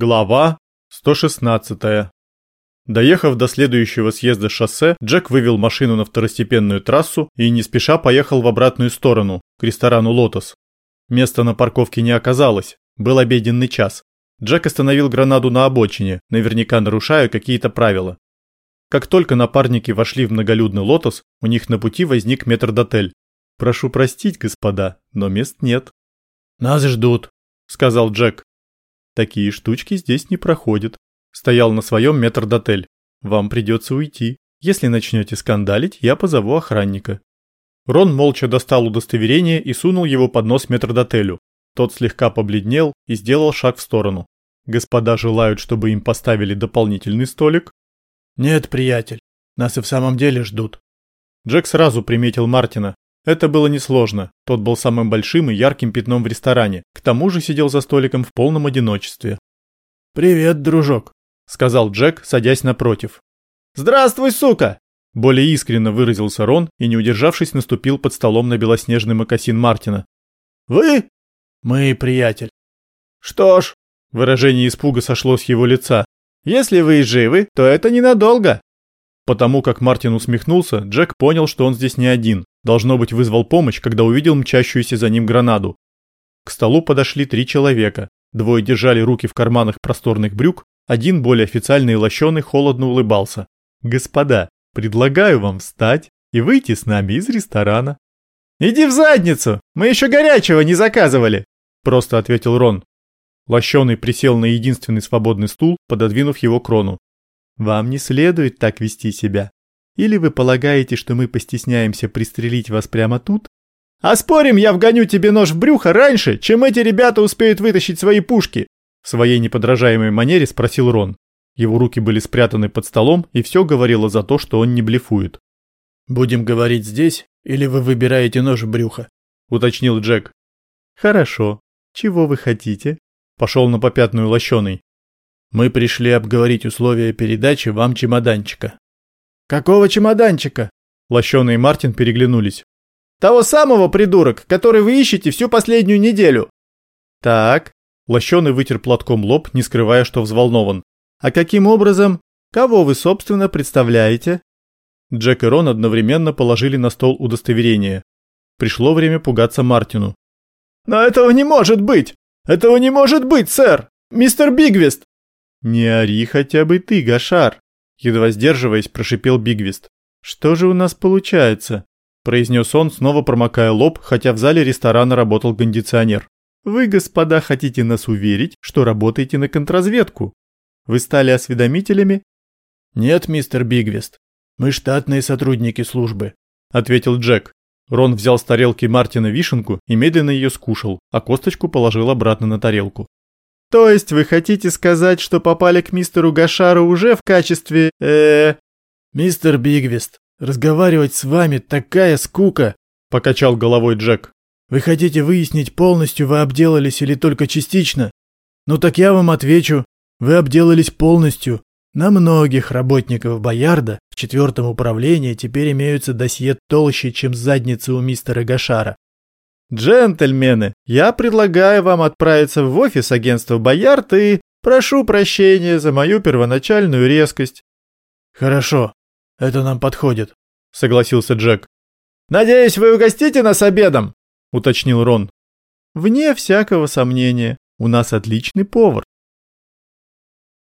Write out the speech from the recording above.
Глава 116. Доехав до следующего съезда шоссе, Джек вывел машину на второстепенную трассу и не спеша поехал в обратную сторону, к ресторану «Лотос». Места на парковке не оказалось, был обеденный час. Джек остановил гранаду на обочине, наверняка нарушая какие-то правила. Как только напарники вошли в многолюдный «Лотос», у них на пути возник метрдотель. «Прошу простить, господа, но мест нет». «Нас ждут», — сказал Джек. Такие штучки здесь не проходят. Стоял на своем метрдотель. Вам придется уйти. Если начнете скандалить, я позову охранника. Рон молча достал удостоверение и сунул его под нос метрдотелю. Тот слегка побледнел и сделал шаг в сторону. Господа желают, чтобы им поставили дополнительный столик? Нет, приятель, нас и в самом деле ждут. Джек сразу приметил Мартина. Это было несложно, тот был самым большим и ярким пятном в ресторане, к тому же сидел за столиком в полном одиночестве. «Привет, дружок», — сказал Джек, садясь напротив. «Здравствуй, сука!» Более искренно выразился Рон и, не удержавшись, наступил под столом на белоснежный мокасин Мартина. «Вы?» «Мы, приятель». «Что ж...» Выражение испуга сошло с его лица. «Если вы живы, то это ненадолго». Потому как Мартин усмехнулся, Джек понял, что он здесь не один. Должно быть, вызвал помощь, когда увидел мчащуюся за ним гранаду. К столу подошли три человека. Двое держали руки в карманах просторных брюк, один, более официальный и лощеный, холодно улыбался. «Господа, предлагаю вам встать и выйти с нами из ресторана». «Иди в задницу! Мы еще горячего не заказывали!» Просто ответил Рон. Лощеный присел на единственный свободный стул, пододвинув его крону. «Вам не следует так вести себя. Или вы полагаете, что мы постесняемся пристрелить вас прямо тут? А спорим, я вгоню тебе нож в брюхо раньше, чем эти ребята успеют вытащить свои пушки? В своей неподражаемой манере спросил Рон. Его руки были спрятаны под столом, и все говорило за то, что он не блефует. «Будем говорить здесь, или вы выбираете нож в брюхо?» – уточнил Джек. «Хорошо. Чего вы хотите?» – пошел на попятную лощеный. «Мы пришли обговорить условия передачи вам чемоданчика. «Какого чемоданчика?» Лощеный и Мартин переглянулись. «Того самого, придурок, который вы ищете всю последнюю неделю». «Так». Лощеный вытер платком лоб, не скрывая, что взволнован. «А каким образом? Кого вы, собственно, представляете?» Джек и Рон одновременно положили на стол удостоверение. Пришло время пугаться Мартину. «Но этого не может быть! Этого не может быть, сэр! Мистер Бигвест!» «Не ори хотя бы ты, Гашар!» Едва сдерживаясь, прошипел Бигвист. «Что же у нас получается?» произнес он, снова промокая лоб, хотя в зале ресторана работал кондиционер. «Вы, господа, хотите нас уверить, что работаете на контрразведку? Вы стали осведомителями?» «Нет, мистер Бигвест, мы штатные сотрудники службы», ответил Джек. Рон взял с тарелки Мартина вишенку и медленно ее скушал, а косточку положил обратно на тарелку. То есть вы хотите сказать, что попали к мистеру Гашару уже в качестве... э Мистер Бигвест, разговаривать с вами такая скука, покачал головой Джек. Вы хотите выяснить, полностью вы обделались или только частично? Ну так я вам отвечу, вы обделались полностью. На многих работников Боярда в четвертом управлении теперь имеются досье толще, чем задницы у мистера Гашара. «Джентльмены, я предлагаю вам отправиться в офис агентства Боярд и прошу прощения за мою первоначальную резкость». «Хорошо, это нам подходит», — согласился Джек. «Надеюсь, вы угостите нас обедом?» — уточнил Рон. «Вне всякого сомнения, у нас отличный повар,